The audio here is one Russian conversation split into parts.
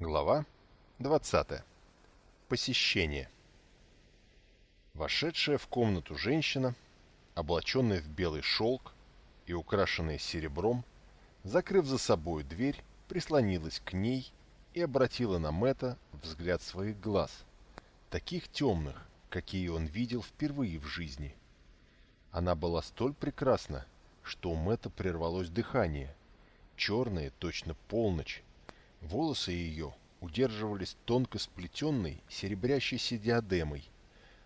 Глава 20. Посещение. Вошедшая в комнату женщина, облаченная в белый шелк и украшенная серебром, закрыв за собой дверь, прислонилась к ней и обратила на Мэтта взгляд своих глаз, таких темных, какие он видел впервые в жизни. Она была столь прекрасна, что у Мэтта прервалось дыхание, черная, точно полночь, Волосы ее удерживались тонко сплетенной серебрящейся диадемой,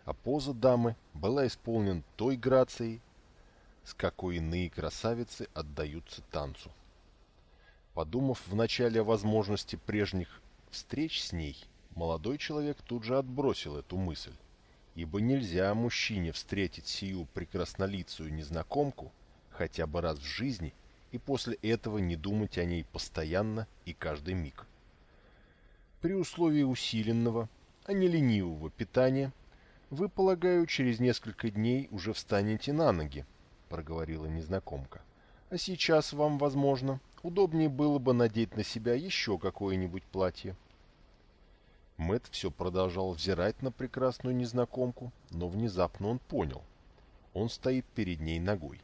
а поза дамы была исполнена той грацией, с какой иные красавицы отдаются танцу. Подумав вначале о возможности прежних встреч с ней, молодой человек тут же отбросил эту мысль, ибо нельзя мужчине встретить сию прекраснолицую незнакомку хотя бы раз в жизни и после этого не думать о ней постоянно и каждый миг. При условии усиленного, а не ленивого питания, вы, полагаю, через несколько дней уже встанете на ноги, проговорила незнакомка. А сейчас вам, возможно, удобнее было бы надеть на себя еще какое-нибудь платье. Мэт все продолжал взирать на прекрасную незнакомку, но внезапно он понял. Он стоит перед ней ногой.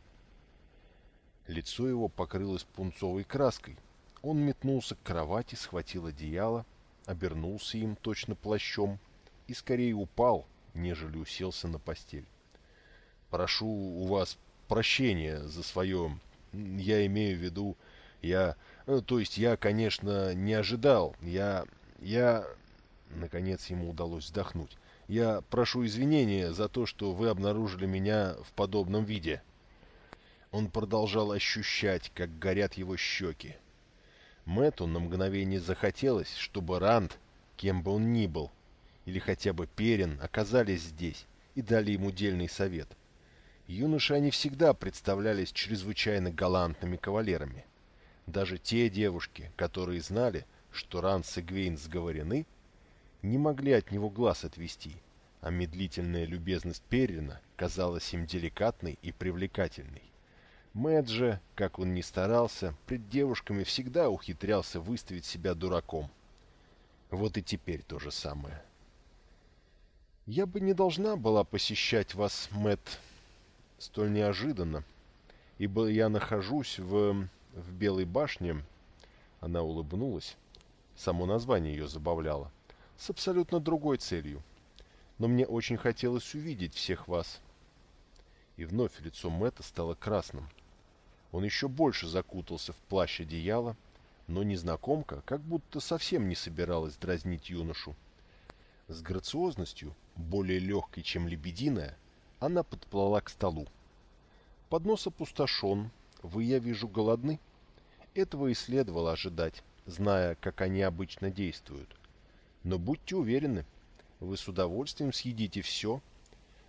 Лицо его покрылось пунцовой краской. Он метнулся к кровати, схватил одеяло, обернулся им точно плащом и скорее упал, нежели уселся на постель. «Прошу у вас прощения за свое... Я имею в виду... Я... Э, то есть я, конечно, не ожидал. Я... Я...» Наконец ему удалось вздохнуть. «Я прошу извинения за то, что вы обнаружили меня в подобном виде». Он продолжал ощущать, как горят его щеки. Мэтту на мгновение захотелось, чтобы Ранд, кем бы он ни был, или хотя бы Перин, оказались здесь и дали ему дельный совет. Юноши они всегда представлялись чрезвычайно галантными кавалерами. Даже те девушки, которые знали, что Ранд с Эгвейн сговорены, не могли от него глаз отвести, а медлительная любезность Перина казалась им деликатной и привлекательной. Мэтт же, как он ни старался, пред девушками всегда ухитрялся выставить себя дураком. Вот и теперь то же самое. «Я бы не должна была посещать вас, Мэтт, столь неожиданно, ибо я нахожусь в... в Белой башне...» Она улыбнулась. Само название ее забавляло. «С абсолютно другой целью. Но мне очень хотелось увидеть всех вас». И вновь лицо Мэтта стало красным. Он еще больше закутался в плащ одеяла, но незнакомка как будто совсем не собиралась дразнить юношу. С грациозностью, более легкой, чем лебединая, она подплыла к столу. Поднос опустошен, вы, я вижу, голодны. Этого и следовало ожидать, зная, как они обычно действуют. Но будьте уверены, вы с удовольствием съедите все,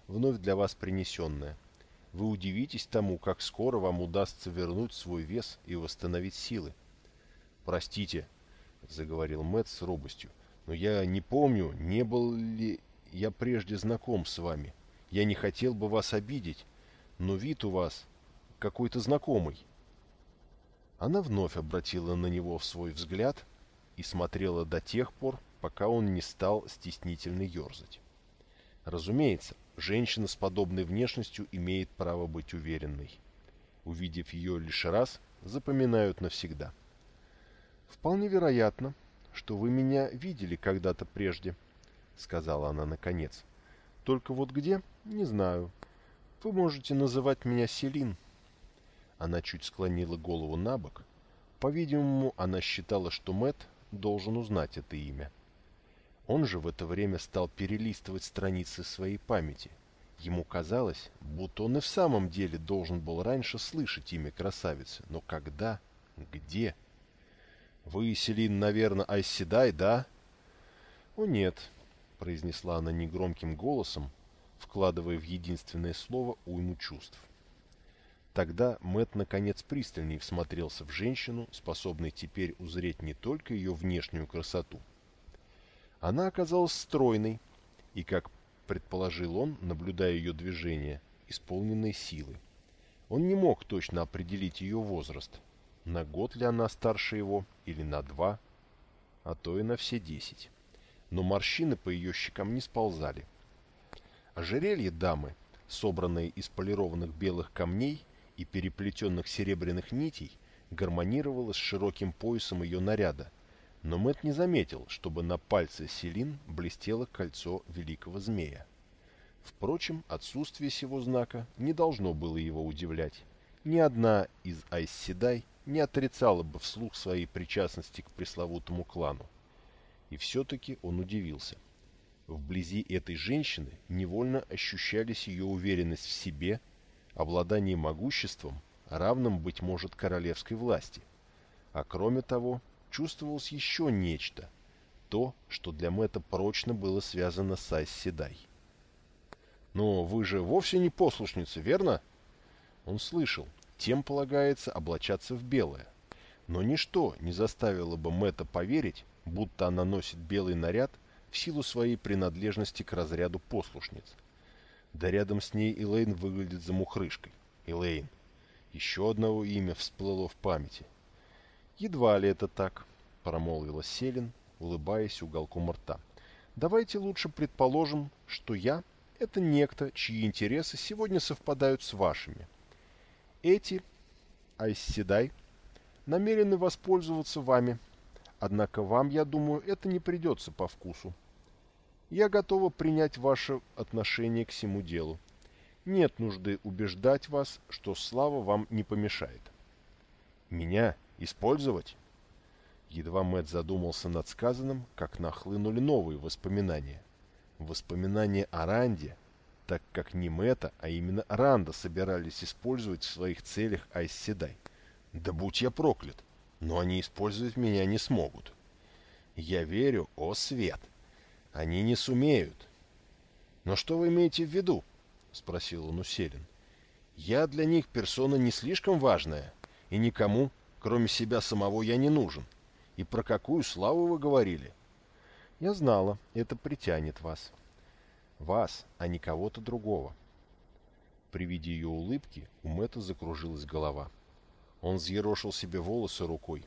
вновь для вас принесенное – вы удивитесь тому, как скоро вам удастся вернуть свой вес и восстановить силы. «Простите», — заговорил Мэтт с робостью, — «но я не помню, не был ли я прежде знаком с вами. Я не хотел бы вас обидеть, но вид у вас какой-то знакомый». Она вновь обратила на него свой взгляд и смотрела до тех пор, пока он не стал стеснительно ерзать. Разумеется, женщина с подобной внешностью имеет право быть уверенной. Увидев ее лишь раз, запоминают навсегда. «Вполне вероятно, что вы меня видели когда-то прежде», — сказала она наконец. «Только вот где, не знаю. Вы можете называть меня Селин». Она чуть склонила голову на бок. По-видимому, она считала, что Мэт должен узнать это имя. Он же в это время стал перелистывать страницы своей памяти. Ему казалось, будто он и в самом деле должен был раньше слышать имя красавицы. Но когда? Где? «Вы, Селин, наверное, Айседай, да?» «О, нет», — произнесла она негромким голосом, вкладывая в единственное слово уйму чувств. Тогда Мэт наконец пристальнее всмотрелся в женщину, способной теперь узреть не только ее внешнюю красоту, она оказалась стройной и, как предположил он, наблюдая ее движение, исполненной силы. Он не мог точно определить ее возраст, на год ли она старше его или на два. а то и на все десять. Но морщины по ее щекам не сползали. Ожерелье дамы, собранное из полированных белых камней и переплетенных серебряных нитей, гармонировало с широким поясом ее наряда, но Мэт не заметил, чтобы на пальце Селин блестело кольцо великого змея. Впрочем, отсутствие сего знака не должно было его удивлять. Ни одна из Айсседай не отрицала бы вслух своей причастности к пресловутому клану. И все-таки он удивился. Вблизи этой женщины невольно ощущались ее уверенность в себе, обладание могуществом, равным, быть может, королевской власти. А кроме того, чувствовалось еще нечто, то, что для Мэтта прочно было связано с Айсседай. «Но вы же вовсе не послушница, верно?» Он слышал, тем полагается облачаться в белое. Но ничто не заставило бы Мэтта поверить, будто она носит белый наряд в силу своей принадлежности к разряду послушниц. Да рядом с ней Элейн выглядит замухрышкой. Элейн. Еще одного имя всплыло в памяти. «Едва ли это так», — промолвила Селин, улыбаясь уголком рта. «Давайте лучше предположим, что я — это некто, чьи интересы сегодня совпадают с вашими. Эти, Айсседай, намерены воспользоваться вами, однако вам, я думаю, это не придется по вкусу. Я готова принять ваше отношение к всему делу. Нет нужды убеждать вас, что слава вам не помешает. Меня использовать? Едва Мэтт задумался над сказанным, как нахлынули новые воспоминания. Воспоминания о Ранде, так как не Мэтта, а именно Ранда собирались использовать в своих целях Айсседай. Да будь я проклят, но они использовать меня не смогут. Я верю, о свет! Они не сумеют. Но что вы имеете в виду? Спросил он у Селин. Я для них персона не слишком важная, и никому, кроме себя самого, я не нужен. — и про какую славу вы говорили? Я знала, это притянет вас. Вас, а не кого-то другого. При виде ее улыбки у Мэтта закружилась голова. Он взъерошил себе волосы рукой.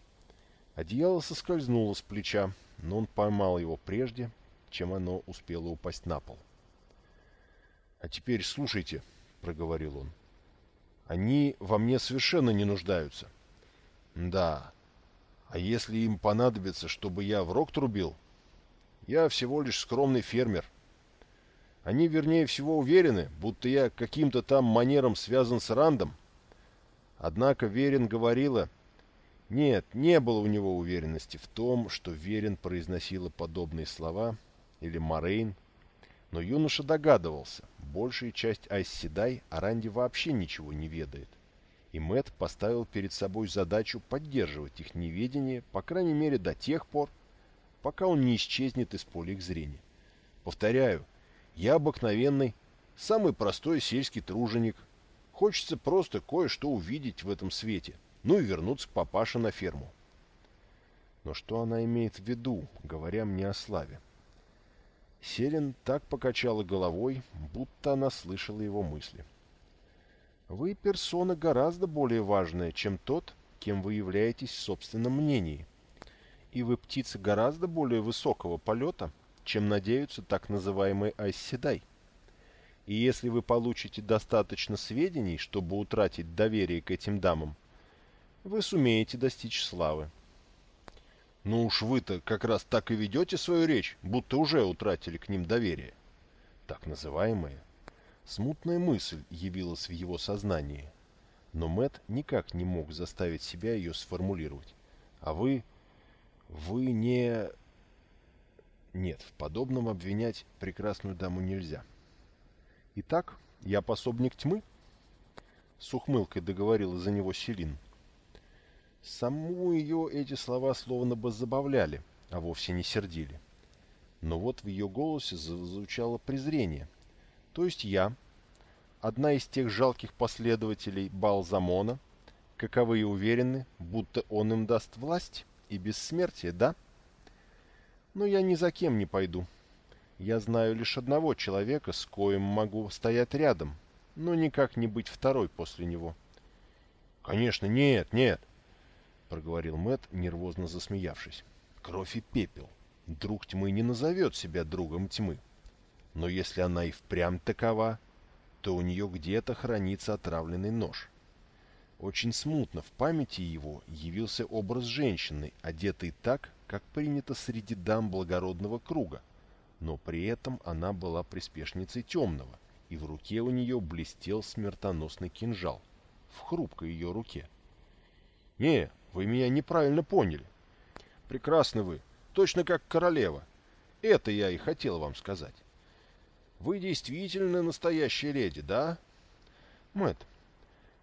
Одеяло соскользнуло с плеча, но он поймал его прежде, чем оно успело упасть на пол. «А теперь слушайте», — проговорил он. «Они во мне совершенно не нуждаются». «Да, а если им понадобится, чтобы я в рог трубил? Я всего лишь скромный фермер. Они, вернее всего, уверены, будто я каким-то там манером связан с Рандом. Однако Верин говорила... Нет, не было у него уверенности в том, что Верин произносила подобные слова, или Морейн. Но юноша догадывался, большая часть Айсседай о Ранде вообще ничего не ведает и Мэт поставил перед собой задачу поддерживать их неведение, по крайней мере до тех пор, пока он не исчезнет из поля их зрения. Повторяю, я обыкновенный, самый простой сельский труженик. Хочется просто кое-что увидеть в этом свете, ну и вернуться к папаше на ферму. Но что она имеет в виду, говоря мне о славе? Селин так покачала головой, будто она слышала его мысли. Вы персона гораздо более важная, чем тот, кем вы являетесь в собственном мнении. И вы птица гораздо более высокого полета, чем надеются так называемые айсседай. И если вы получите достаточно сведений, чтобы утратить доверие к этим дамам, вы сумеете достичь славы. Ну уж вы-то как раз так и ведете свою речь, будто уже утратили к ним доверие. Так называемые Смутная мысль явилась в его сознании, но Мэт никак не мог заставить себя ее сформулировать. «А вы... вы не...» Нет, в подобном обвинять прекрасную даму нельзя. «Итак, я пособник тьмы?» С ухмылкой договорила за него Селин. Саму ее эти слова словно бы забавляли, а вовсе не сердили. Но вот в ее голосе зазвучало презрение — то есть я, одна из тех жалких последователей Балзамона, каковые уверены, будто он им даст власть и бессмертие, да? Но я ни за кем не пойду. Я знаю лишь одного человека, с коим могу стоять рядом, но никак не быть второй после него. — Конечно, нет, нет, — проговорил Мэт, нервозно засмеявшись. — кровь и пепел. Друг тьмы не назовет себя другом тьмы. Но если она и впрямь такова, то у нее где-то хранится отравленный нож. Очень смутно в памяти его явился образ женщины, одетой так, как принято среди дам благородного круга, но при этом она была приспешницей темного, и в руке у нее блестел смертоносный кинжал, в хрупкой ее руке. «Не, вы меня неправильно поняли. Прекрасны вы, точно как королева. Это я и хотел вам сказать. Вы действительно настоящая леди, да? Мэт,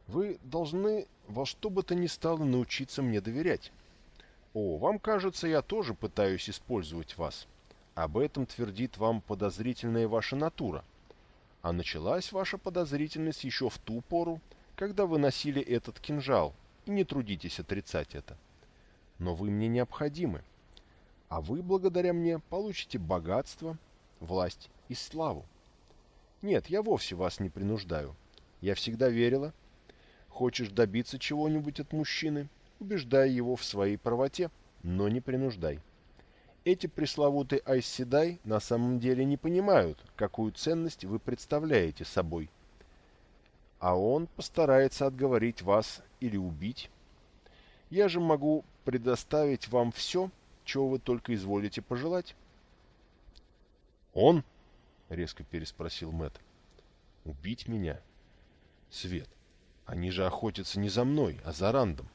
вы должны во что бы то ни стало научиться мне доверять. О, вам кажется, я тоже пытаюсь использовать вас. Об этом твердит вам подозрительная ваша натура. А началась ваша подозрительность еще в ту пору, когда вы носили этот кинжал, и не трудитесь отрицать это. Но вы мне необходимы. А вы, благодаря мне, получите богатство, власть и славу. Нет, я вовсе вас не принуждаю. Я всегда верила. Хочешь добиться чего-нибудь от мужчины, убеждай его в своей правоте, но не принуждай. Эти пресловутые айсседай на самом деле не понимают, какую ценность вы представляете собой. А он постарается отговорить вас или убить. Я же могу предоставить вам все, чего вы только изволите пожелать. «Он?» — резко переспросил Мэт. «Убить меня?» «Свет, они же охотятся не за мной, а за Рандом.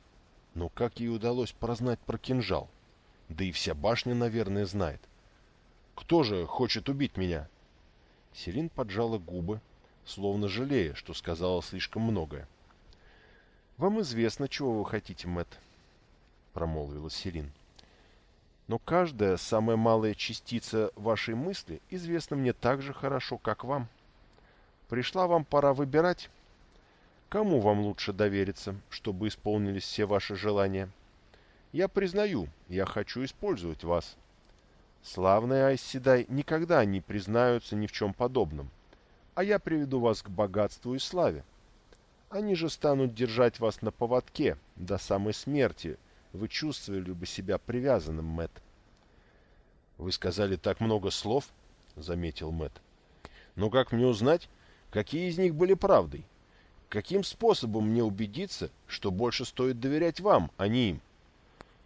Но как ей удалось прознать про кинжал? Да и вся башня, наверное, знает. Кто же хочет убить меня?» Селин поджала губы, словно жалея, что сказала слишком многое. «Вам известно, чего вы хотите, Мэт, промолвила Селин. «Но каждая самая малая частица вашей мысли известна мне так же хорошо, как вам. Пришла вам пора выбирать, кому вам лучше довериться, чтобы исполнились все ваши желания. Я признаю, я хочу использовать вас. Славные Айсседай никогда не признаются ни в чем подобном, а я приведу вас к богатству и славе. Они же станут держать вас на поводке до самой смерти. Вы чувствовали бы себя привязанным, Мэт. Вы сказали так много слов, заметил Мэт. Но как мне узнать, какие из них были правдой? Каким способом мне убедиться, что больше стоит доверять вам, а не им?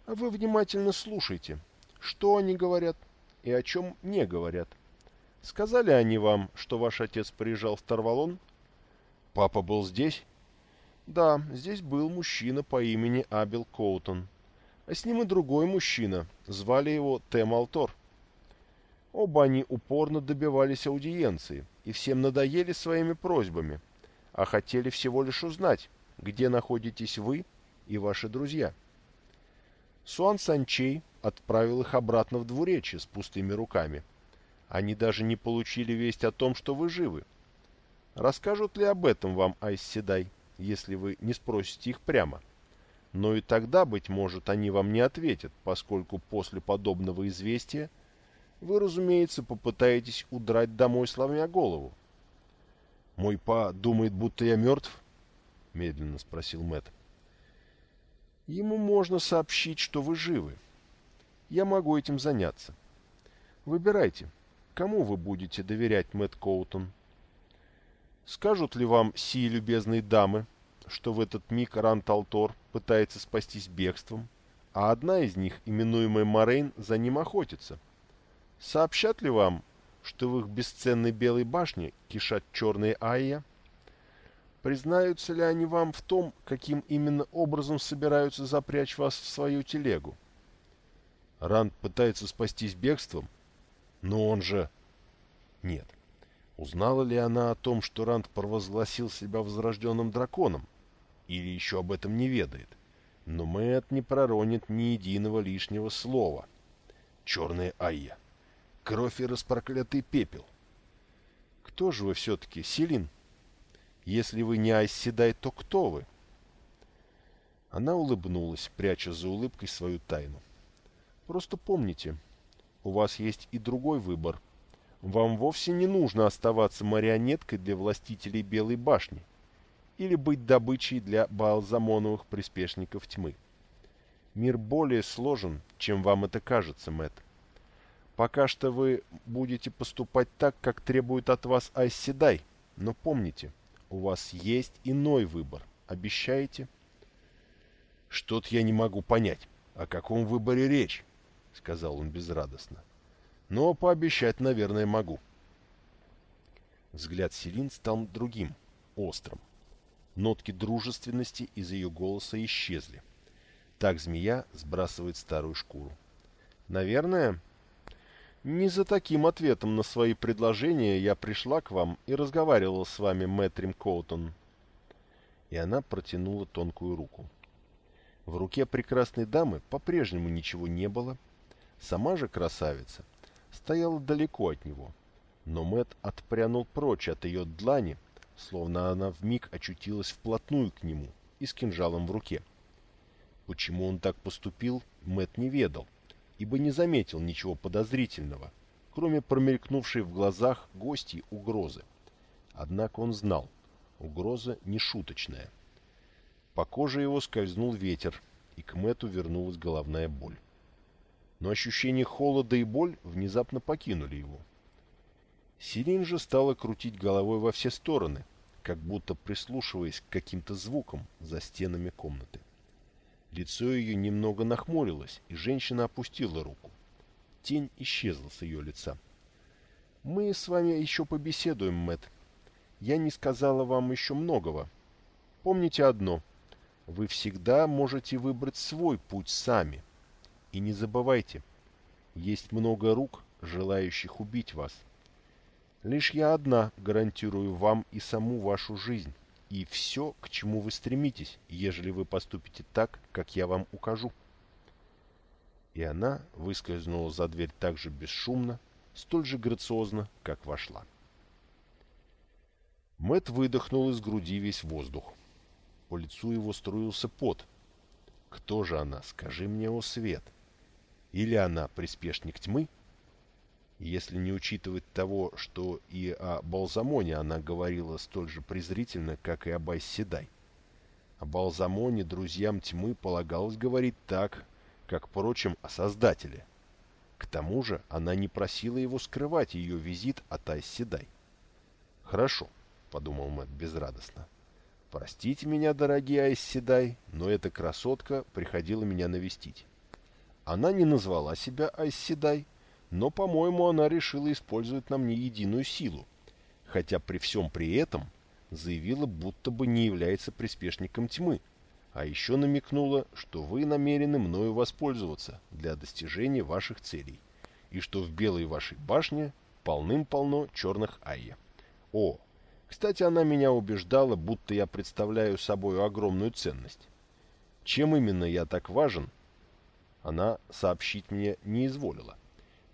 А вы внимательно слушайте, что они говорят и о чем не говорят. Сказали они вам, что ваш отец приезжал в Тарвалон? Папа был здесь? Да, здесь был мужчина по имени Абел Коутон. А с ним и другой мужчина. Звали его Тем Алтор. Оба они упорно добивались аудиенции и всем надоели своими просьбами, а хотели всего лишь узнать, где находитесь вы и ваши друзья. Суан Санчей отправил их обратно в двуречье с пустыми руками. Они даже не получили весть о том, что вы живы. Расскажут ли об этом вам Айс Седай? — если вы не спросите их прямо. Но и тогда, быть может, они вам не ответят, поскольку после подобного известия вы, разумеется, попытаетесь удрать домой, сломя голову. «Мой па думает, будто я мертв?» — медленно спросил Мэтт. «Ему можно сообщить, что вы живы. Я могу этим заняться. Выбирайте, кому вы будете доверять, Мэтт Коутон, Скажут ли вам сии любезные дамы, что в этот миг Ранталтор пытается спастись бегством, а одна из них, именуемая Морейн, за ним охотится? Сообщат ли вам, что в их бесценной белой башне кишат черные айя? Признаются ли они вам в том, каким именно образом собираются запрячь вас в свою телегу? Ранд пытается спастись бегством? Но он же... Нет. Узнала ли она о том, что Ранд провозгласил себя возрожденным драконом? Или еще об этом не ведает? Но Мэтт не проронит ни единого лишнего слова. Черная Айя. Кровь и распроклятый пепел. Кто же вы все-таки, Селин? Если вы не Айсседай, то кто вы? Она улыбнулась, пряча за улыбкой свою тайну. Просто помните, у вас есть и другой выбор — вам вовсе не нужно оставаться марионеткой для властителей Белой башни или быть добычей для Баалзамоновых приспешников тьмы. Мир более сложен, чем вам это кажется, Мэт. Пока что вы будете поступать так, как требует от вас Айсседай, но помните, у вас есть иной выбор. Обещаете? Что-то я не могу понять. О каком выборе речь? Сказал он безрадостно. Но пообещать, наверное, могу. Взгляд Селин стал другим, острым. Нотки дружественности из ее голоса исчезли. Так змея сбрасывает старую шкуру. Наверное, не за таким ответом на свои предложения я пришла к вам и разговаривала с вами, Мэтрим Коутон. И она протянула тонкую руку. В руке прекрасной дамы по-прежнему ничего не было. Сама же красавица стояла далеко от него. Но Мэт отпрянул прочь от ее длани, словно она вмиг очутилась вплотную к нему и с кинжалом в руке. Почему он так поступил, Мэт не ведал, ибо не заметил ничего подозрительного, кроме промелькнувшей в глазах гостей угрозы. Однако он знал, угроза не шуточная. По коже его скользнул ветер, и к Мэту вернулась головная боль. Но ощущение холода и боль внезапно покинули его. Сирин же стала крутить головой во все стороны, как будто прислушиваясь к каким-то звукам за стенами комнаты. Лицо ее немного нахмурилось, и женщина опустила руку. Тень исчезла с ее лица. «Мы с вами еще побеседуем, Мэтт. Я не сказала вам еще многого. Помните одно. Вы всегда можете выбрать свой путь сами. И не забывайте, есть много рук, желающих убить вас. Лишь я одна гарантирую вам и саму вашу жизнь и все, к чему вы стремитесь, ежели вы поступите так, как я вам укажу. И она выскользнула за дверь так же бесшумно, столь же грациозно, как вошла. Мэт выдохнул из груди весь воздух. По лицу его струился пот. Кто же она, скажи мне, о свет? Или она приспешник тьмы, если не учитывать того, что и о Балзамоне она говорила столь же презрительно, как и об Айседай. О Балзамоне друзьям тьмы полагалось говорить так, как, впрочем, о Создателе. К тому же она не просила его скрывать ее визит от Айседай. «Хорошо», — подумал Мэтт безрадостно. «Простите меня, дорогие Айседай, но эта красотка приходила меня навестить. Она не назвала себя Айседай, — но, по-моему, она решила использовать на мне единую силу, хотя при всем при этом заявила, будто бы не является приспешником тьмы, а еще намекнула, что вы намерены мною воспользоваться для достижения ваших целей, и что в белой вашей башне полным-полно черных айя. О, кстати, она меня убеждала, будто я представляю собой огромную ценность. Чем именно я так важен, она сообщить мне не изволила.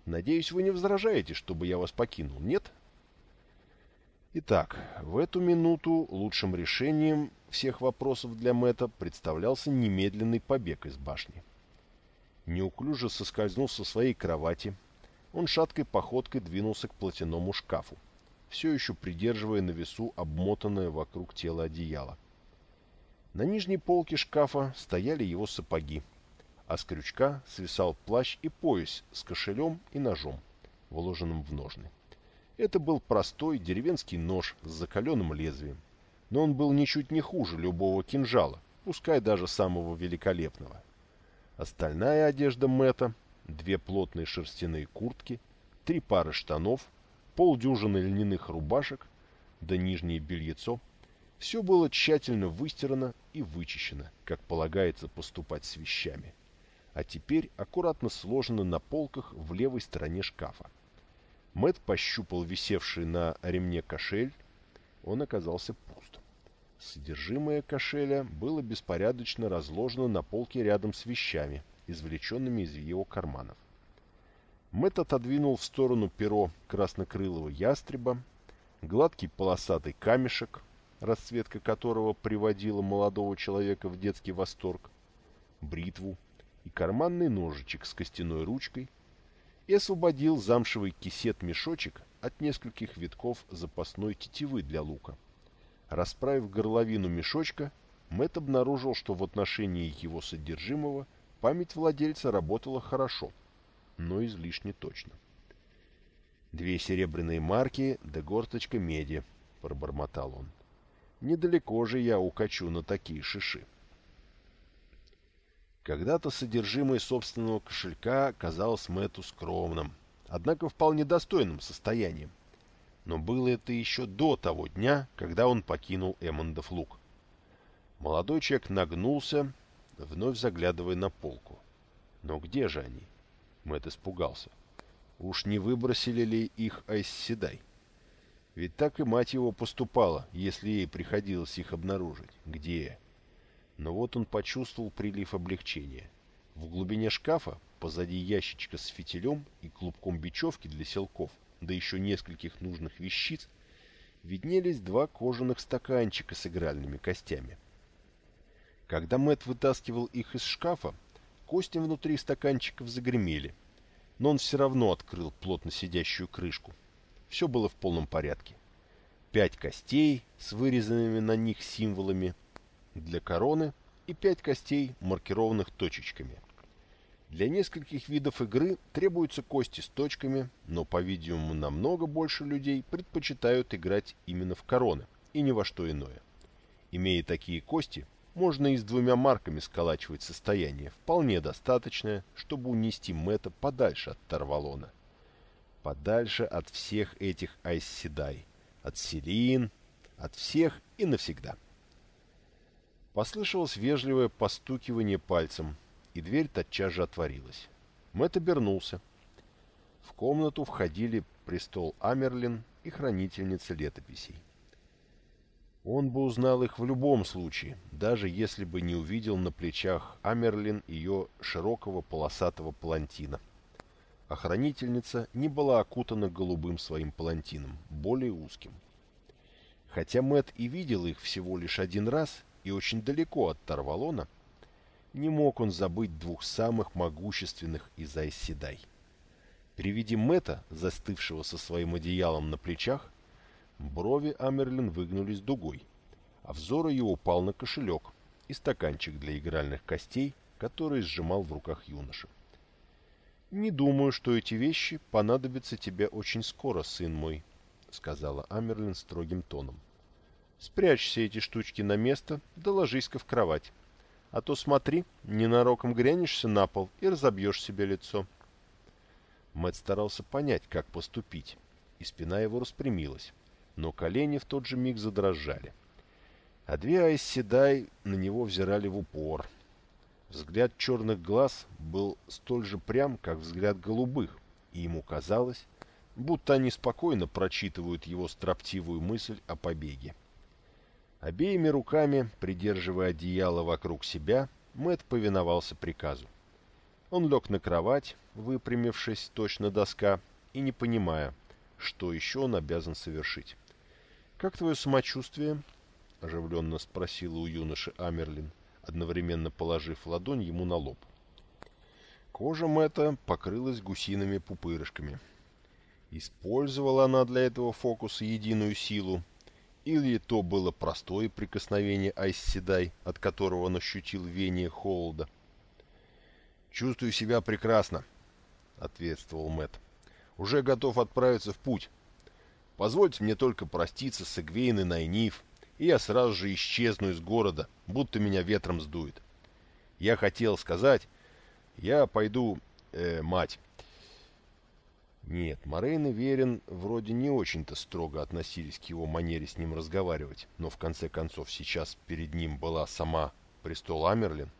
Надеюсь, вы не возражаете, чтобы я вас покинул, нет? Итак, в эту минуту лучшим решением всех вопросов для Мэтта представлялся немедленный побег из башни. Неуклюже соскользнув со своей кровати, он шаткой походкой двинулся к платяному шкафу, все еще придерживая на весу обмотанное вокруг тела одеяло. На нижней полке шкафа стояли его сапоги, а с крючка свисал плащ и пояс с кошелем и ножом, вложенным в ножны. Это был простой деревенский нож с закаленным лезвием, но он был ничуть не хуже любого кинжала, пускай даже самого великолепного. Остальная одежда Мэтта, две плотные шерстяные куртки, три пары штанов, полдюжины льняных рубашек, да нижнее бельецо — все было тщательно выстирано и вычищено, как полагается поступать с вещами а теперь аккуратно сложены на полках в левой стороне шкафа. Мэт пощупал висевший на ремне кошель. Он оказался пуст. Содержимое кошеля было беспорядочно разложено на полке рядом с вещами, извлеченными из его карманов. Мэт отодвинул в сторону перо краснокрылого ястреба, гладкий полосатый камешек, расцветка которого приводила молодого человека в детский восторг, бритву, и карманный ножичек с костяной ручкой и освободил замшевый кисет-мешочек от нескольких витков запасной тетивы для лука. Расправив горловину мешочка, Мэт обнаружил, что в отношении его содержимого память владельца работала хорошо, но излишне точно. «Две серебряные марки да горсточка меди», — пробормотал он. «Недалеко же я укачу на такие шиши». Когда-то содержимое собственного кошелька казалось Мэтту скромным, однако вполне достойным состоянием. Но было это еще до того дня, когда он покинул Эммондов луг. Молодой человек нагнулся, вновь заглядывая на полку. Но где же они? Мэтт испугался. Уж не выбросили ли их Айсседай? Ведь так и мать его поступала, если ей приходилось их обнаружить. Где? Но вот он почувствовал прилив облегчения. В глубине шкафа, позади ящичка с фитилем и клубком бечевки для селков, да еще нескольких нужных вещиц, виднелись два кожаных стаканчика с игральными костями. Когда Мэт вытаскивал их из шкафа, кости внутри стаканчиков загремели, но он все равно открыл плотно сидящую крышку. Все было в полном порядке. Пять костей с вырезанными на них символами для короны и пять костей, маркированных точечками. Для нескольких видов игры требуются кости с точками, но, по-видимому, намного больше людей предпочитают играть именно в короны и ни во что иное. Имея такие кости, можно и с двумя марками сколачивать состояние, вполне достаточное, чтобы унести Мэтта подальше от Тарвалона. Подальше от всех этих Айсседай, от Селин, от всех и навсегда. Послышалось вежливое постукивание пальцем, и дверь тотчас же отворилась. Мэтт обернулся. В комнату входили престол Амерлин и хранительница летописей. Он бы узнал их в любом случае, даже если бы не увидел на плечах Амерлин ее широкого полосатого палантина. Охранительница не была окутана голубым своим палантином, более узким. Хотя Мэт и видел их всего лишь один раз и очень далеко от Тарвалона, не мог он забыть двух самых могущественных из Айседай. При виде Мэта, застывшего со своим одеялом на плечах, Брови Амерлин выгнулись дугой, а взор ее упал на кошелек и стаканчик для игральных костей, который сжимал в руках юноша. «Не думаю, что эти вещи понадобятся тебе очень скоро, сын мой», — сказала Амерлин строгим тоном. «Спрячь все эти штучки на место, да ложись-ка в кровать. А то смотри, ненароком грянешься на пол и разобьешь себе лицо». Мэтт старался понять, как поступить, и спина его распрямилась но колени в тот же миг задрожали. А две Айсседай на него взирали в упор. Взгляд черных глаз был столь же прям, как взгляд голубых, и ему казалось, будто они спокойно прочитывают его строптивую мысль о побеге. Обеими руками, придерживая одеяло вокруг себя, Мэт повиновался приказу. Он лег на кровать, выпрямившись точно доска, и не понимая, что еще он обязан совершить. «Как твое самочувствие?» — оживленно спросила у юноши Амерлин, одновременно положив ладонь ему на лоб. Кожа Мэтта покрылась гусиными пупырышками. Использовала она для этого фокуса единую силу, или то было простое прикосновение Айсседай, от которого он ощутил веяние холода. «Чувствую себя прекрасно», — ответствовал Мэтт. «Уже готов отправиться в путь. Позвольте мне только проститься с Эгвейн и Найниф, и я сразу же исчезну из города, будто меня ветром сдует. Я хотел сказать, я пойду, э, мать. Нет, Морейн и Верин вроде не очень-то строго относились к его манере с ним разговаривать, но в конце концов сейчас перед ним была сама престол Амерлин.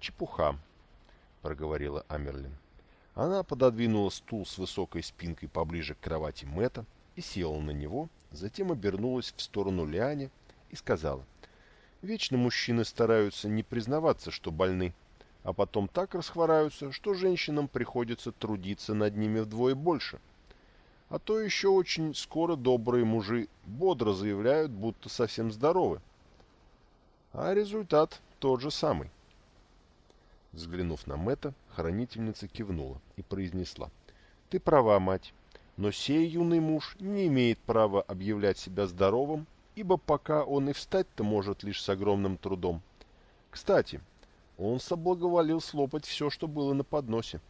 Чепуха, проговорила Амерлин. Она пододвинула стул с высокой спинкой поближе к кровати Мэтта, и села на него, затем обернулась в сторону Лиане и сказала, «Вечно мужчины стараются не признаваться, что больны, а потом так расхвораются, что женщинам приходится трудиться над ними вдвое больше. А то еще очень скоро добрые мужи бодро заявляют, будто совсем здоровы. А результат тот же самый. Взглянув на Мэтта, хранительница кивнула и произнесла. «Ты права, мать. Но сей юный муж не имеет права объявлять себя здоровым, ибо пока он и встать-то может лишь с огромным трудом. Кстати, он соблаговолил слопать все, что было на подносе.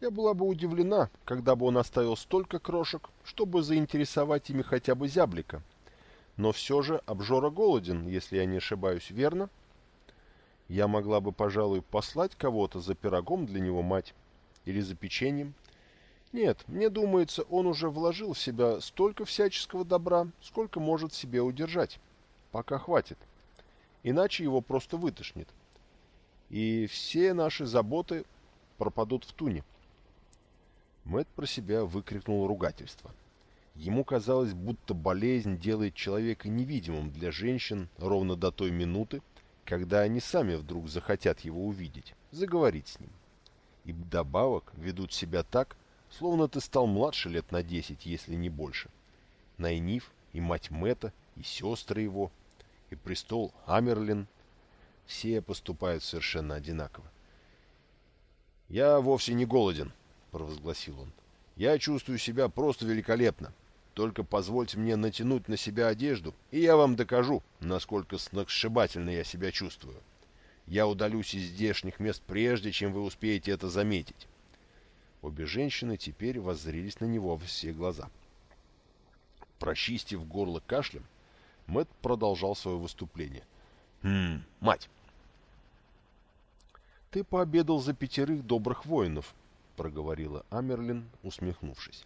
Я была бы удивлена, когда бы он оставил столько крошек, чтобы заинтересовать ими хотя бы зяблика. Но все же обжора голоден, если я не ошибаюсь, верно? Я могла бы, пожалуй, послать кого-то за пирогом для него мать или за печеньем. Нет, мне думается, он уже вложил в себя столько всяческого добра, сколько может себе удержать. Пока хватит. Иначе его просто вытошнит. И все наши заботы пропадут в туне. Мэт про себя выкрикнул ругательство. Ему казалось, будто болезнь делает человека невидимым для женщин ровно до той минуты, когда они сами вдруг захотят его увидеть, заговорить с ним. И вдобавок ведут себя так, словно ты стал младше лет на десять, если не больше. Найниф и мать Мэта, и сестры его, и престол Амерлин – все поступают совершенно одинаково. «Я вовсе не голоден», провозгласил он. «Я чувствую себя просто великолепно. Только позвольте мне натянуть на себя одежду, и я вам докажу, насколько сногсшибательно я себя чувствую. Я удалюсь из здешних мест прежде, чем вы успеете это заметить». Обе женщины теперь воззрились на него во все глаза. Прочистив горло кашлем, Мэтт продолжал свое выступление. «Хм, мать!» «Ты пообедал за пятерых добрых воинов», — проговорила Амерлин, усмехнувшись.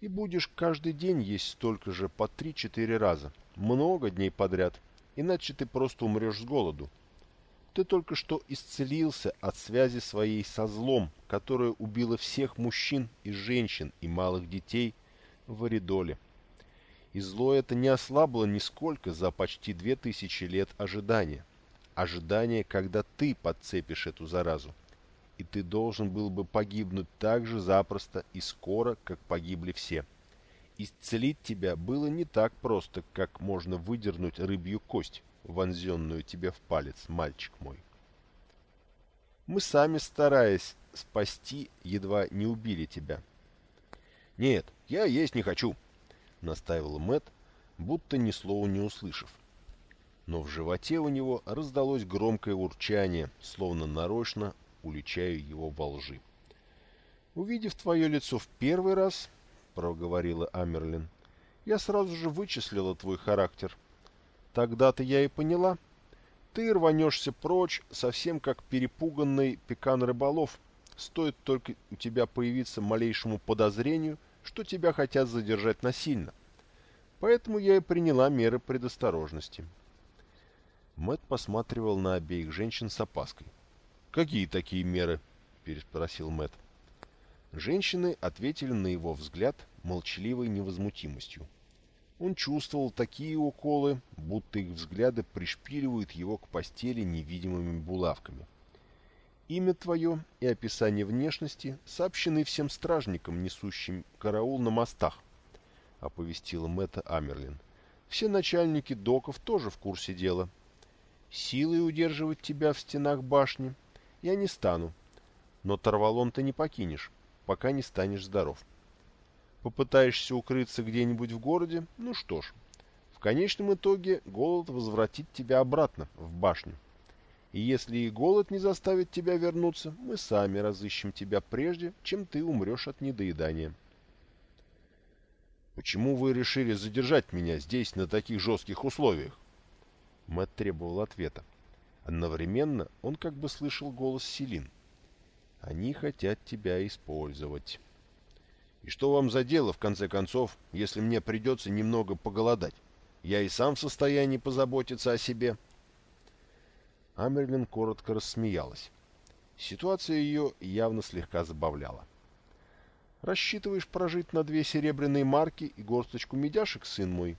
«И будешь каждый день есть столько же по три-четыре раза, много дней подряд, иначе ты просто умрешь с голоду. Ты только что исцелился от связи своей со злом, которая убила всех мужчин и женщин и малых детей в Оридоле. И зло это не ослабло нисколько за почти две тысячи лет ожидания. Ожидание, когда ты подцепишь эту заразу и ты должен был бы погибнуть так же запросто и скоро, как погибли все. Исцелить тебя было не так просто, как можно выдернуть рыбью кость, вонзенную тебе в палец, мальчик мой. Мы сами, стараясь спасти, едва не убили тебя. «Нет, я есть не хочу», — настаивал Мэт, будто ни слова не услышав. Но в животе у него раздалось громкое урчание, словно нарочно уличаю его во лжи. «Увидев твое лицо в первый раз, — проговорила Амерлин, — я сразу же вычислила твой характер. Тогда-то я и поняла. Ты рванешься прочь, совсем как перепуганный пекан-рыболов. Стоит только у тебя появиться малейшему подозрению, что тебя хотят задержать насильно. Поэтому я и приняла меры предосторожности». Мэт посматривал на обеих женщин с опаской. «Какие такие меры?» – переспросил Мэт. Женщины ответили на его взгляд молчаливой невозмутимостью. Он чувствовал такие уколы, будто их взгляды пришпиливают его к постели невидимыми булавками. Имя твое и описание внешности сообщены всем стражникам, несущим караул на мостах, — оповестила Мэтта Амерлин. Все начальники доков тоже в курсе дела. Силой удерживать тебя в стенах башни я не стану. Но Тарвалон ты не покинешь, пока не станешь здоров. Попытаешься укрыться где-нибудь в городе, ну что ж, в конечном итоге голод возвратит тебя обратно в башню. И если и голод не заставит тебя вернуться, мы сами разыщем тебя прежде, чем ты умрешь от недоедания. «Почему вы решили задержать меня здесь на таких жестких условиях?» Мэтт требовал ответа. Одновременно он как бы слышал голос Селин. «Они хотят тебя использовать». «И что вам за дело, в конце концов, если мне придется немного поголодать? Я и сам в состоянии позаботиться о себе». Амерлин коротко рассмеялась. Ситуация ее явно слегка забавляла. «Рассчитываешь прожить на две серебряные марки и горсточку медяшек, сын мой?»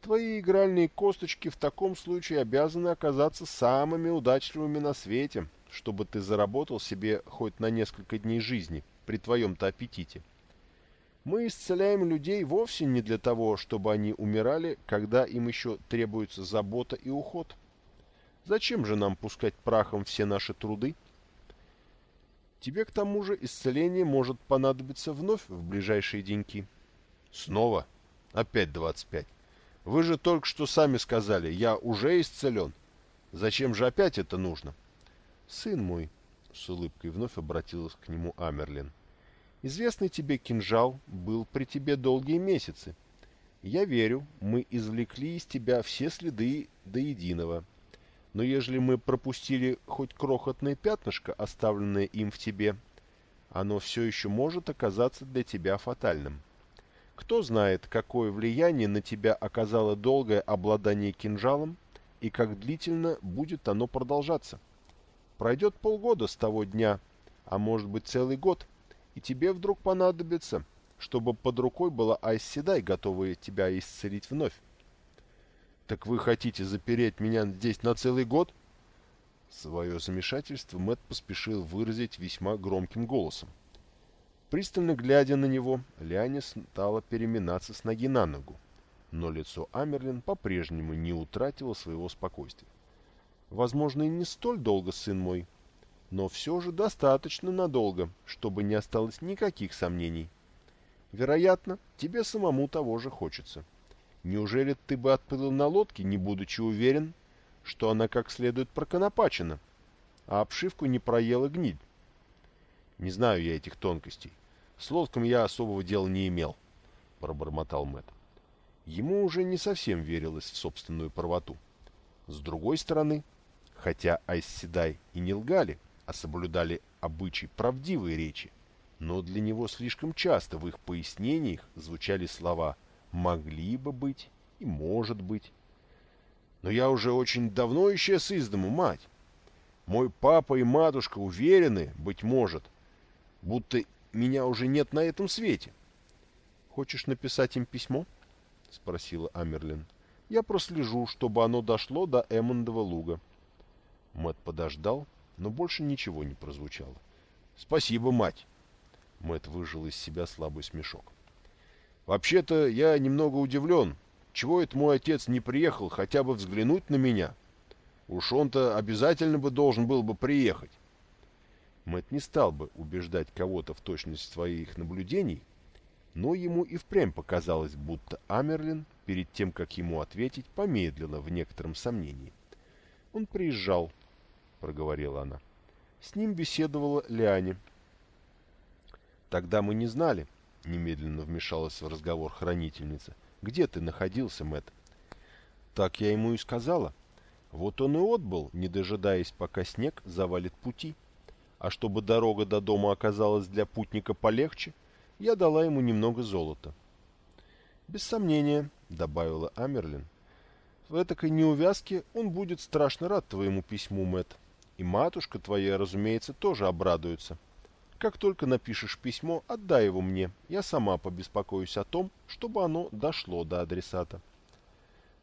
Твои игральные косточки в таком случае обязаны оказаться самыми удачливыми на свете, чтобы ты заработал себе хоть на несколько дней жизни при твоем-то аппетите. Мы исцеляем людей вовсе не для того, чтобы они умирали, когда им еще требуется забота и уход. Зачем же нам пускать прахом все наши труды? Тебе к тому же исцеление может понадобиться вновь в ближайшие деньки. Снова? Опять двадцать пять. Вы же только что сами сказали, я уже исцелен. Зачем же опять это нужно? Сын мой, с улыбкой вновь обратилась к нему Амерлин. Известный тебе кинжал был при тебе долгие месяцы. Я верю, мы извлекли из тебя все следы до единого. Но ежели мы пропустили хоть крохотное пятнышко, оставленное им в тебе, оно все еще может оказаться для тебя фатальным. Кто знает, какое влияние на тебя оказало долгое обладание кинжалом и как длительно будет оно продолжаться. Пройдет полгода с того дня, а может быть целый год, и тебе вдруг понадобится, чтобы под рукой была Айсседай, готовая тебя исцелить вновь. «Так вы хотите запереть меня здесь на целый год?» Свое замешательство Мэт поспешил выразить весьма громким голосом. Пристально глядя на него, Лиане стала переминаться с ноги на ногу, но лицо Амерлин по-прежнему не утратило своего спокойствия. «Возможно, и не столь долго, сын мой, но все же достаточно надолго, чтобы не осталось никаких сомнений. Вероятно, тебе самому того же хочется. Неужели ты бы отплыл на лодке, не будучи уверен, что она как следует проконопачена, а обшивку не проела гниль? Не знаю я этих тонкостей. С лодками я особого дела не имел, — пробормотал Мэтт. Ему уже не совсем верилось в собственную правоту. С другой стороны, хотя Айсседай и не лгали, а соблюдали обычай правдивой речи, но для него слишком часто в их пояснениях звучали слова «могли бы быть» и «может быть». «Но я уже очень давно исчез из дому, мать. Мой папа и матушка уверены, быть может, будто меня уже нет на этом свете. «Хочешь написать им письмо?» — спросила Амерлин. «Я прослежу, чтобы оно дошло до Эммондова луга». Мэт подождал, но больше ничего не прозвучало. «Спасибо, мать!» Мэт выжил из себя слабый смешок. «Вообще-то я немного удивлен. Чего это мой отец не приехал хотя бы взглянуть на меня? Уж он-то обязательно бы должен был бы приехать. Мэтт не стал бы убеждать кого-то в точность своих наблюдений, но ему и впрямь показалось, будто Амерлин, перед тем, как ему ответить, помедлила в некотором сомнении. «Он приезжал», — проговорила она. С ним беседовала Лиане. «Тогда мы не знали», — немедленно вмешалась в разговор хранительница. «Где ты находился, Мэтт?» «Так я ему и сказала. Вот он и отбыл, не дожидаясь, пока снег завалит пути» а чтобы дорога до дома оказалась для путника полегче, я дала ему немного золота. «Без сомнения», — добавила Амерлин, — «в этой неувязке он будет страшно рад твоему письму, Мэт, и матушка твоя, разумеется, тоже обрадуется. Как только напишешь письмо, отдай его мне, я сама побеспокоюсь о том, чтобы оно дошло до адресата».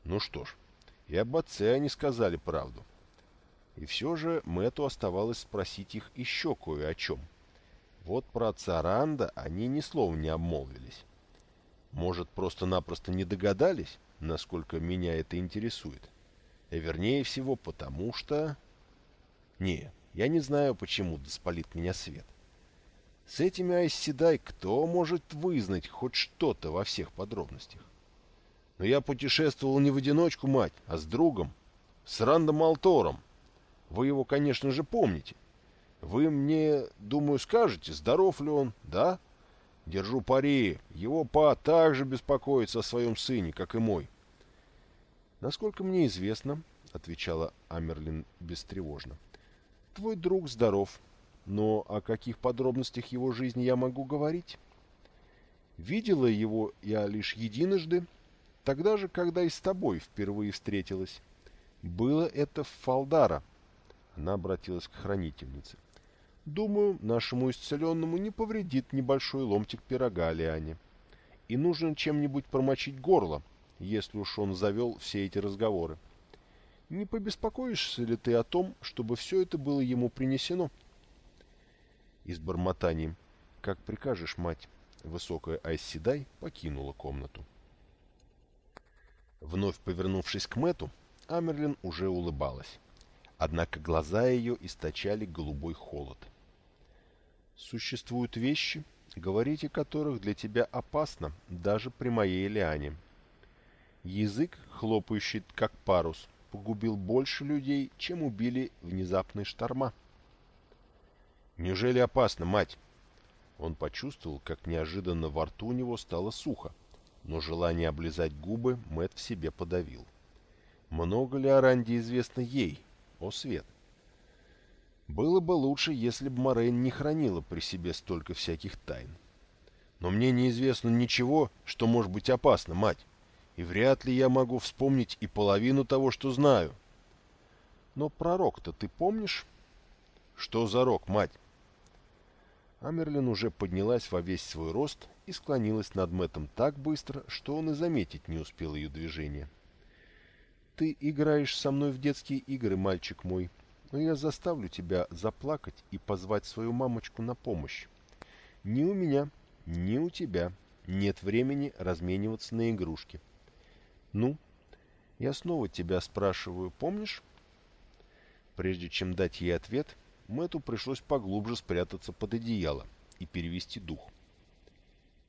Ну что ж, и об отце они сказали правду. И все же Мэту оставалось спросить их еще кое о чем. Вот про отца Ранда они ни слова не обмолвились. Может, просто-напросто не догадались, насколько меня это интересует? И вернее всего, потому что... Не, я не знаю, почему доспалит меня свет. С этими Айсседай кто может вызнать хоть что-то во всех подробностях? Но я путешествовал не в одиночку, мать, а с другом, с Рандом Алтором, вы его, конечно же, помните. Вы мне, думаю, скажете, здоров ли он, да? Держу пари, его па так же беспокоится о своем сыне, как и мой. Насколько мне известно, — отвечала Амерлин бестревожно, — твой друг здоров, но о каких подробностях его жизни я могу говорить? Видела его я лишь единожды, тогда же, когда и с тобой впервые встретилась. Было это в Фалдара, — она обратилась к хранительнице. «Думаю, нашему исцеленному не повредит небольшой ломтик пирога, Лиане. И нужно чем-нибудь промочить горло, если уж он завел все эти разговоры. Не побеспокоишься ли ты о том, чтобы все это было ему принесено?» И с бормотанием «Как прикажешь, мать!» высокая Айсседай покинула комнату. Вновь повернувшись к Мэту, Амерлин уже улыбалась однако глаза ее источали голубой холод. «Существуют вещи, говорить о которых для тебя опасно даже при моей лиане. Язык, хлопающий как парус, погубил больше людей, чем убили внезапные шторма. Неужели опасно, мать? Он почувствовал, как неожиданно во рту у него стало сухо, но желание облизать губы Мэт в себе подавил. Много ли о Ранде известно ей, о Свет? Было бы лучше, если бы Морейн не хранила при себе столько всяких тайн. Но мне неизвестно ничего, что может быть опасно, мать, и вряд ли я могу вспомнить и половину того, что знаю. Но пророк-то ты помнишь? Что за рок, мать? Амерлин уже поднялась во весь свой рост и склонилась над Мэттом так быстро, что он и заметить не успел ее движения. «Ты играешь со мной в детские игры, мальчик мой, но я заставлю тебя заплакать и позвать свою мамочку на помощь. Ни у меня, ни у тебя нет времени размениваться на игрушки. Ну, я снова тебя спрашиваю, помнишь?» Прежде чем дать ей ответ, Мэту пришлось поглубже спрятаться под одеяло и перевести дух.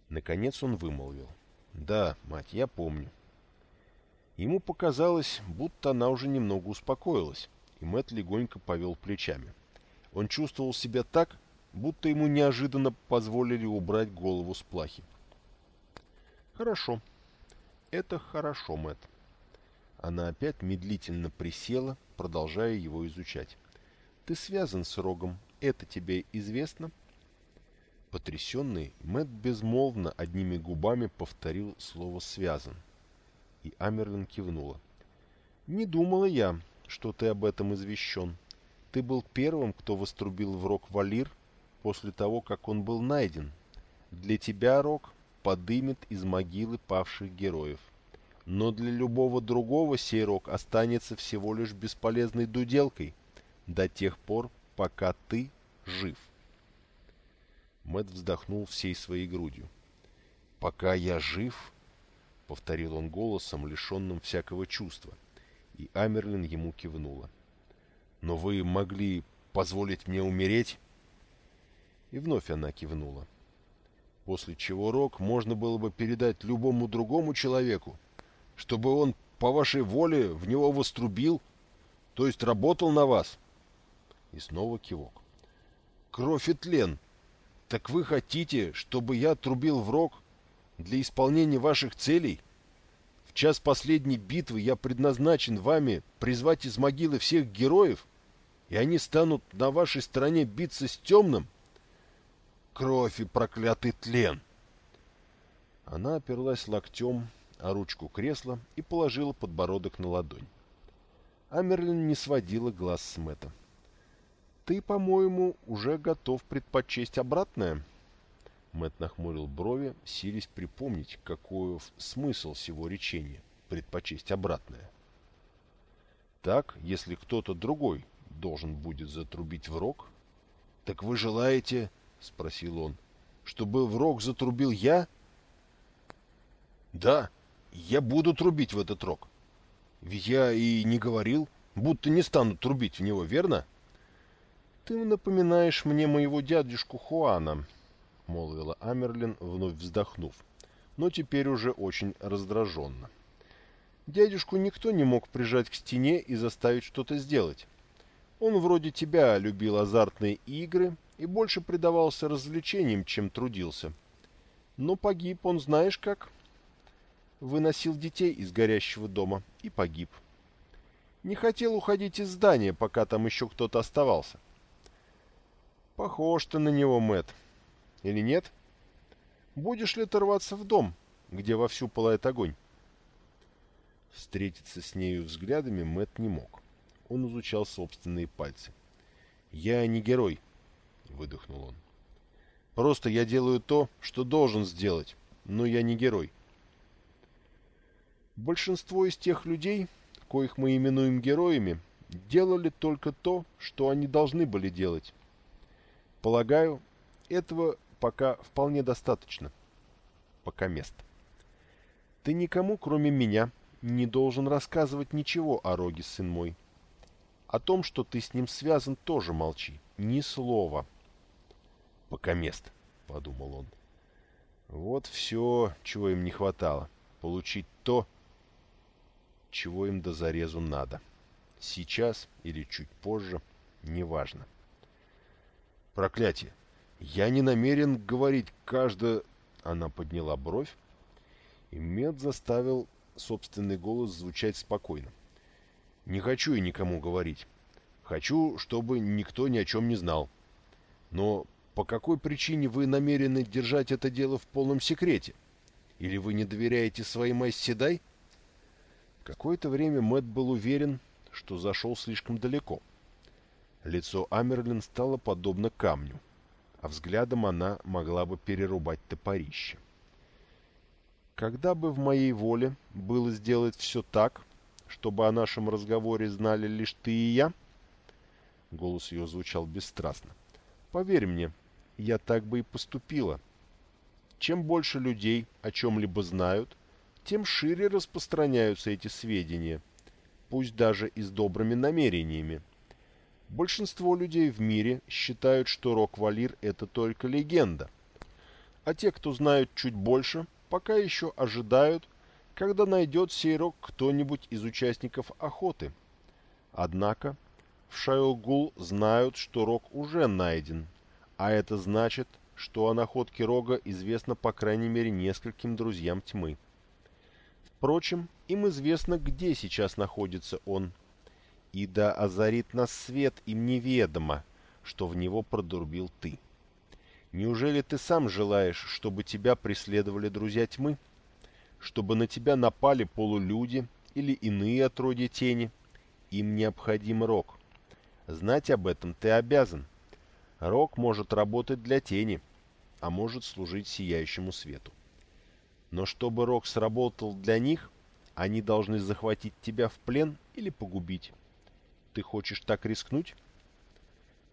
Наконец он вымолвил. «Да, мать, я помню». Ему показалось, будто она уже немного успокоилась, и Мэт легонько повел плечами. Он чувствовал себя так, будто ему неожиданно позволили убрать голову с плахи. «Хорошо. Это хорошо, Мэт. Она опять медлительно присела, продолжая его изучать. Ты связан с Рогом. Это тебе известно?» Потрясенный, Мэт безмолвно одними губами повторил слово «связан». И Амерлин кивнула. «Не думала я, что ты об этом извещен. Ты был первым, кто вострубил в Рог Валир после того, как он был найден. Для тебя Рог подымет из могилы павших героев. Но для любого другого сей Рог останется всего лишь бесполезной дуделкой — до тех пор, пока ты жив. Мэт вздохнул всей своей грудью. «Пока я жив», — повторил он голосом, лишенным всякого чувства, и Амерлин ему кивнула. «Но вы могли позволить мне умереть?» И вновь она кивнула. После чего Рок можно было бы передать любому другому человеку, чтобы он, по вашей воле, в него вострубил, то есть работал на вас. И снова кивок. «Кровь и тлен! Так вы хотите, чтобы я трубил в рог для исполнения ваших целей? В час последней битвы я предназначен вами призвать из могилы всех героев, и они станут на вашей стороне биться с темным? Кровь и проклятый тлен!» Она оперлась локтем о ручку кресла и положила подбородок на ладонь. Амерлин не сводила глаз с Мэтта ты, по-моему, уже готов предпочесть обратное. Мэт нахмурил брови, сились припомнить, какой смысл всего речения «предпочесть обратное». Так, если кто-то другой должен будет затрубить в рог? Так вы желаете, — спросил он, — чтобы в рог затрубил я? Да, я буду трубить в этот рог. Ведь я и не говорил, будто не стану трубить в него, верно? — «Ты напоминаешь мне моего дядюшку Хуана», — молвила Амерлин, вновь вздохнув, но теперь уже очень раздраженно. «Дядюшку никто не мог прижать к стене и заставить что-то сделать. Он вроде тебя любил азартные игры и больше предавался развлечениям, чем трудился. Но погиб он знаешь как? Выносил детей из горящего дома и погиб. Не хотел уходить из здания, пока там еще кто-то оставался. Похож ты на него, Мэт. Или нет? Будешь ли ты рваться в дом, где вовсю пылает огонь? Встретиться с нею взглядами Мэт не мог. Он изучал собственные пальцы. «Я не герой», — выдохнул он. «Просто я делаю то, что должен сделать, но я не герой». Большинство из тех людей, коих мы именуем героями, делали только то, что они должны были делать, Полагаю, этого пока вполне достаточно. Пока мест. Ты никому, кроме меня, не должен рассказывать ничего о Роге, сын мой. О том, что ты с ним связан, тоже молчи. Ни слова. Пока мест, подумал он. Вот все, чего им не хватало. Получить то, чего им до зарезу надо. — сейчас или чуть позже, неважно. Проклятие! Я не намерен говорить каждое... Она подняла бровь, и Мед заставил собственный голос звучать спокойно. Не хочу и никому говорить. Хочу, чтобы никто ни о чем не знал. Но по какой причине вы намерены держать это дело в полном секрете? Или вы не доверяете своей Майс Какое-то время Мэтт был уверен, что зашел слишком далеко. Лицо Амерлин стало подобно камню, а взглядом она могла бы перерубать топорище. Когда бы в моей воле было сделать все так, чтобы о нашем разговоре знали лишь ты и я? Голос ее звучал бесстрастно. Поверь мне, я так бы и поступила. Чем больше людей о чем-либо знают, тем шире распространяются эти сведения, пусть даже и с добрыми намерениями. Большинство людей в мире считают, что Рок-Валир – это только легенда. А те, кто знают чуть больше, пока еще ожидают, когда найдет сей рог кто-нибудь из участников охоты. Однако в Шайлгул знают, что рог уже найден, а это значит, что о находке рога известно по крайней мере нескольким друзьям тьмы. Впрочем, им известно, где сейчас находится он. И да озарит нас свет им неведомо, что в него продурбил ты. Неужели ты сам желаешь, чтобы тебя преследовали друзья тьмы? Чтобы на тебя напали полулюди или иные отродья тени? Им необходим рог. Знать об этом ты обязан. Рог может работать для тени, а может служить сияющему свету. Но чтобы рог сработал для них, они должны захватить тебя в плен или погубить. Ты хочешь так рискнуть?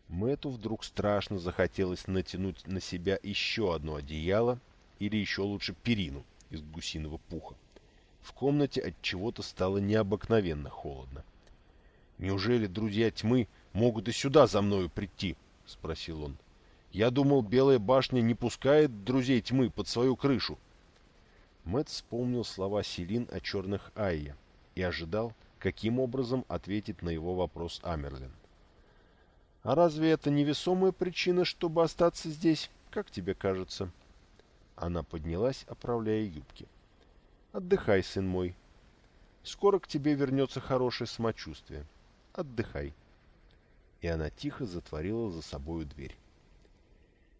Мэту вдруг страшно захотелось натянуть на себя еще одно одеяло или еще лучше перину из гусиного пуха. В комнате от чего-то стало необыкновенно холодно. Неужели друзья тьмы могут и сюда за мною прийти? — спросил он. «Я думал, Белая башня не пускает друзей тьмы под свою крышу». Мэт вспомнил слова Селин о черных Айе и ожидал, каким образом ответит на его вопрос Амерлин. «А разве это невесомая причина, чтобы остаться здесь, как тебе кажется?» Она поднялась, оправляя юбки. «Отдыхай, сын мой. Скоро к тебе вернется хорошее самочувствие. Отдыхай» и она тихо затворила за собою дверь.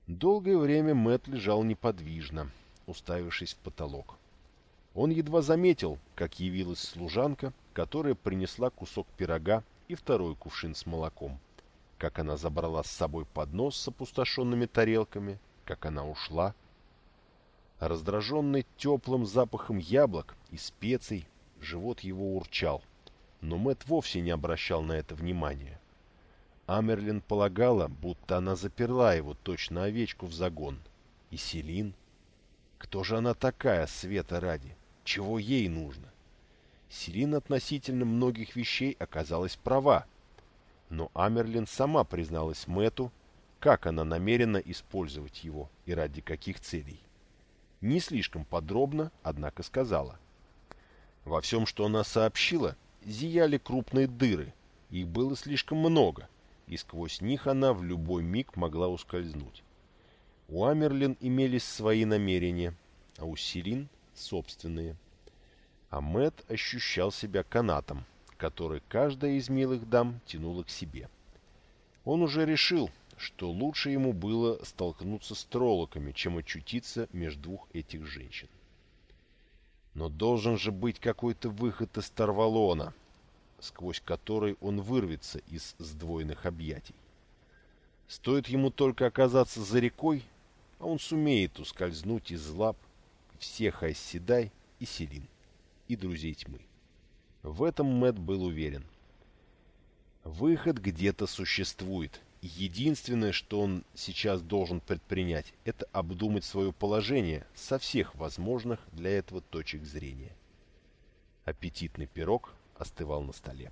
Долгое время Мэт лежал неподвижно, уставившись в потолок. Он едва заметил, как явилась служанка, которая принесла кусок пирога и второй кувшин с молоком, как она забрала с собой поднос с опустошенными тарелками, как она ушла. Раздраженный теплым запахом яблок и специй, живот его урчал, но Мэт вовсе не обращал на это внимания. Амерлин полагала, будто она заперла его, точно овечку, в загон. И Селин? Кто же она такая, света ради? Чего ей нужно? Селин относительно многих вещей оказалась права. Но Амерлин сама призналась Мэту, как она намерена использовать его и ради каких целей. Не слишком подробно, однако сказала. Во всем, что она сообщила, зияли крупные дыры. Их было слишком много и сквозь них она в любой миг могла ускользнуть. У Амерлин имелись свои намерения, а у Селин — собственные. А Мэт ощущал себя канатом, который каждая из милых дам тянула к себе. Он уже решил, что лучше ему было столкнуться с троллоками, чем очутиться между двух этих женщин. Но должен же быть какой-то выход из Тарвалона, сквозь который он вырвется из сдвоенных объятий. Стоит ему только оказаться за рекой, а он сумеет ускользнуть из лап всех Айсседай и Селин, и друзей тьмы. В этом Мэт был уверен. Выход где-то существует. Единственное, что он сейчас должен предпринять, это обдумать свое положение со всех возможных для этого точек зрения. Аппетитный пирог остывал на столе.